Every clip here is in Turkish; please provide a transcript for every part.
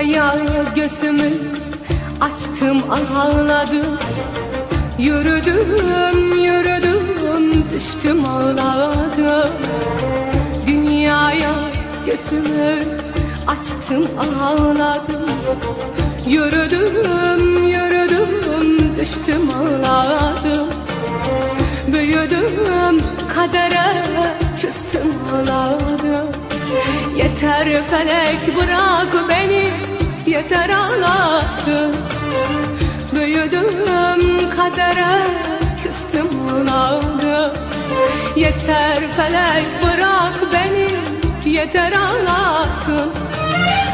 Dünyaya gözümü açtım ağladım. Yürüdüm yürüdüm düştüm ağladım. Dünyaya gözümü açtım ağladım. Yürüdüm yürüdüm düştüm ağladım. Büyüdüm kadere küstüm ağladım. Yeter felek bırak beni yeter ağlattın Büyüdüm kadere küstüm ağladım Yeter felek bırak beni. Yeter ağlattın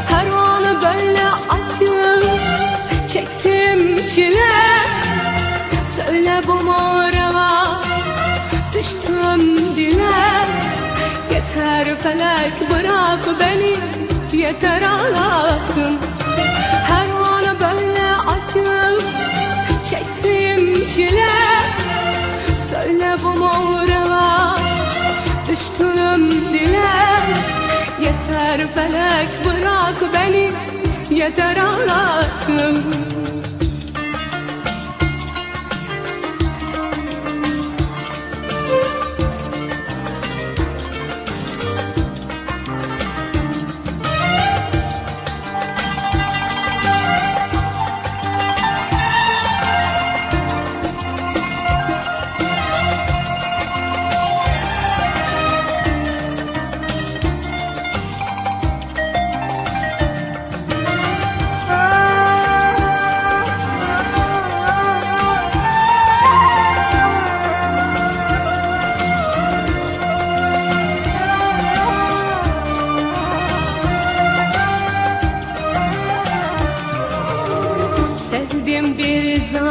Her anı böyle acı çektim çile. Söyle bu mağarama düştüm dile. Yeter felek bırak beni. Yeter ağlattın acı çektim çile. Söyle bu mağarama düştüm dile Yeter felek bırak beni yeter ağlattın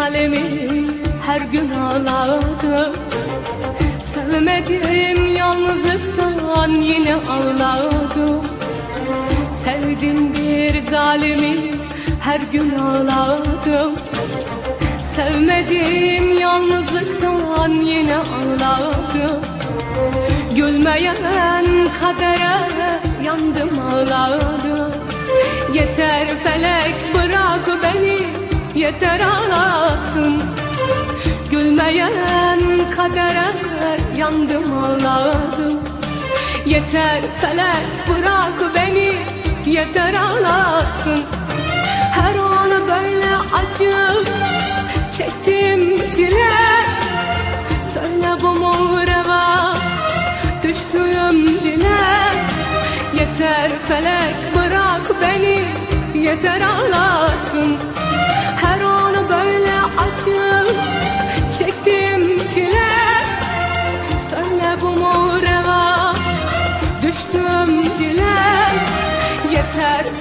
zalimi her gün ağladım Sevmedim yalnızlıktan yine ağladım Sevdim bir zalimi her gün ağladım Sevmedim yalnızlıktan yine ağladım Gülmeyen kadere yandım ağladım Yeter felek bırak beni yeter ağlattın. Gülmeyen kadere yandım ağladım. Yeter felek bırak beni yeter ağlattın. Her anı böyle acı çektim çile Söyle bu muğreva düştüğüm dile. Yeter felek bırak beni yeter ağlattın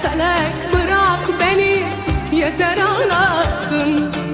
felek bırak beni yeter ağlattın